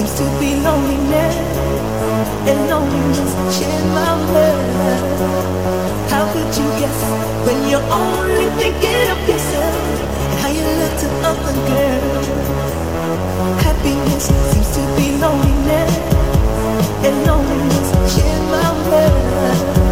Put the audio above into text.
seems to be loneliness, and loneliness in my blood. How could you guess when you're only thinking of yourself and how you look to other girls? Happiness seems to be loneliness, and loneliness in my blood.